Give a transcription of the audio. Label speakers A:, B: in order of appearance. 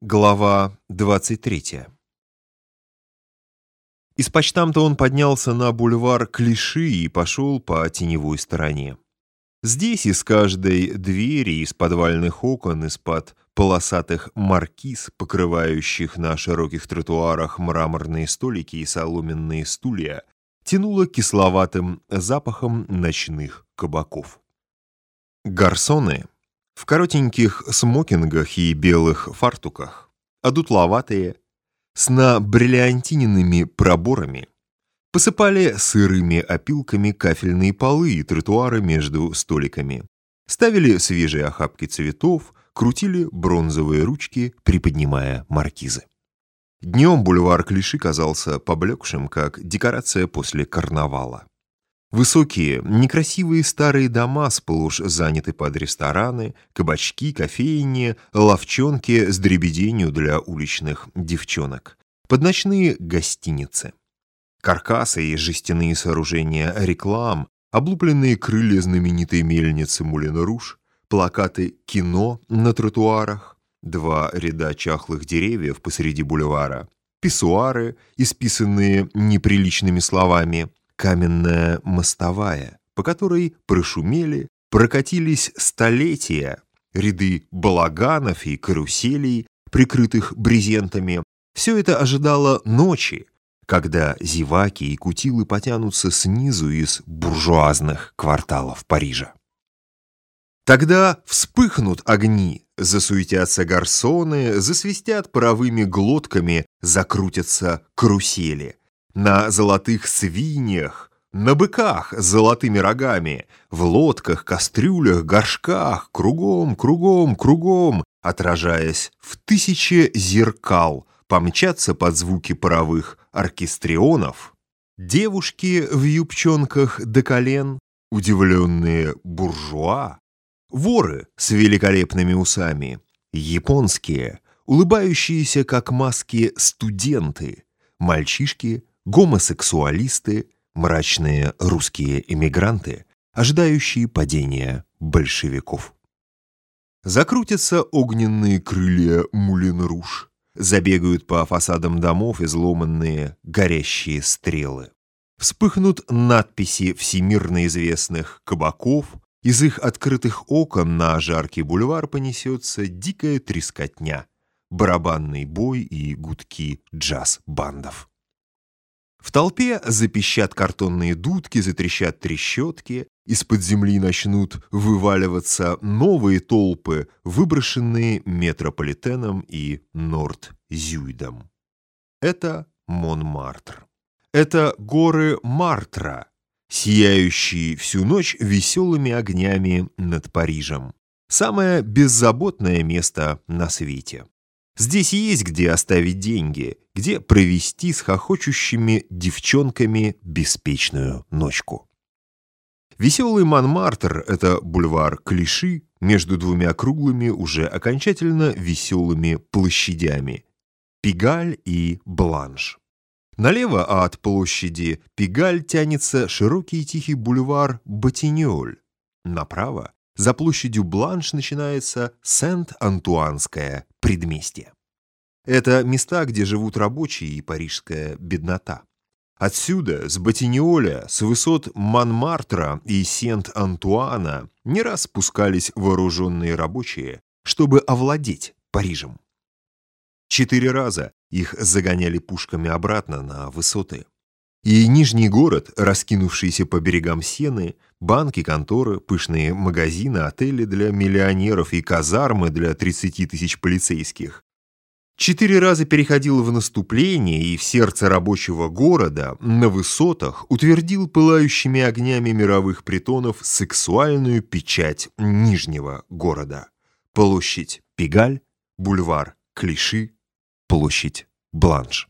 A: Глава 23 Из почтамта он поднялся на бульвар Клиши и пошел по теневой стороне. Здесь из каждой двери, из подвальных окон, из-под полосатых маркиз, покрывающих на широких тротуарах мраморные столики и соломенные стулья, тянуло кисловатым запахом ночных кабаков. Гарсоны в коротеньких смокингах и белых фартуках, одутловатые, с набриллиантиненными проборами, посыпали сырыми опилками кафельные полы и тротуары между столиками, ставили свежие охапки цветов, крутили бронзовые ручки, приподнимая маркизы. Днем бульвар Клиши казался поблекшим, как декорация после карнавала. Высокие, некрасивые старые дома сплошь заняты под рестораны, кабачки, кофейни, ловчонки с дребеденью для уличных девчонок, под ночные гостиницы. Каркасы и жестяные сооружения реклам, облупленные крылья знаменитой мельницы Мулен-Руш, плакаты «Кино» на тротуарах, два ряда чахлых деревьев посреди бульвара, писсуары, исписанные неприличными словами, каменная мостовая, по которой прошумели, прокатились столетия, ряды балаганов и каруселей, прикрытых брезентами. Все это ожидало ночи, когда зеваки и кутилы потянутся снизу из буржуазных кварталов Парижа. Тогда вспыхнут огни, засуетятся гарсоны, засвистят паровыми глотками, закрутятся карусели на золотых свиньях, на быках с золотыми рогами, в лодках, кастрюлях, горшках, кругом, кругом, кругом, отражаясь в тысячи зеркал, помчатся под звуки паровых оркестрионов. Девушки в юбчонках до колен, удивленные буржуа, воры с великолепными усами, японские, улыбающиеся как маски студенты, мальчишки гомосексуалисты, мрачные русские эмигранты, ожидающие падения большевиков. Закрутятся огненные крылья Мулен-Руш, забегают по фасадам домов изломанные горящие стрелы. Вспыхнут надписи всемирно известных кабаков, из их открытых окон на жаркий бульвар понесется дикая трескотня, барабанный бой и гудки джаз-бандов. В толпе запищат картонные дудки, затрещат трещотки, из-под земли начнут вываливаться новые толпы, выброшенные метрополитеном и Норд-Зюйдом. Это Монмартр. Это горы Мартра, сияющие всю ночь веселыми огнями над Парижем. Самое беззаботное место на свете. Здесь есть где оставить деньги, где провести с хохочущими девчонками беспечную ночку. Веселый Монмартр — это бульвар Клиши между двумя круглыми, уже окончательно веселыми площадями — Пигаль и Бланш. Налево от площади Пигаль тянется широкий тихий бульвар Батиньоль. Направо за площадью Бланш начинается Сент-Антуанское предместье. Это места, где живут рабочие и парижская беднота. Отсюда, с Батиньоля, с высот Монмартра и Сент-Антуана не раз спускались вооруженные рабочие, чтобы овладеть Парижем. Четыре раза их загоняли пушками обратно на высоты. И Нижний город, раскинувшийся по берегам Сены, банки, конторы, пышные магазины, отели для миллионеров и казармы для 30 тысяч полицейских. Четыре раза переходил в наступление и в сердце рабочего города, на высотах, утвердил пылающими огнями мировых притонов сексуальную печать Нижнего города. Площадь Пигаль, бульвар Клиши, площадь Бланш.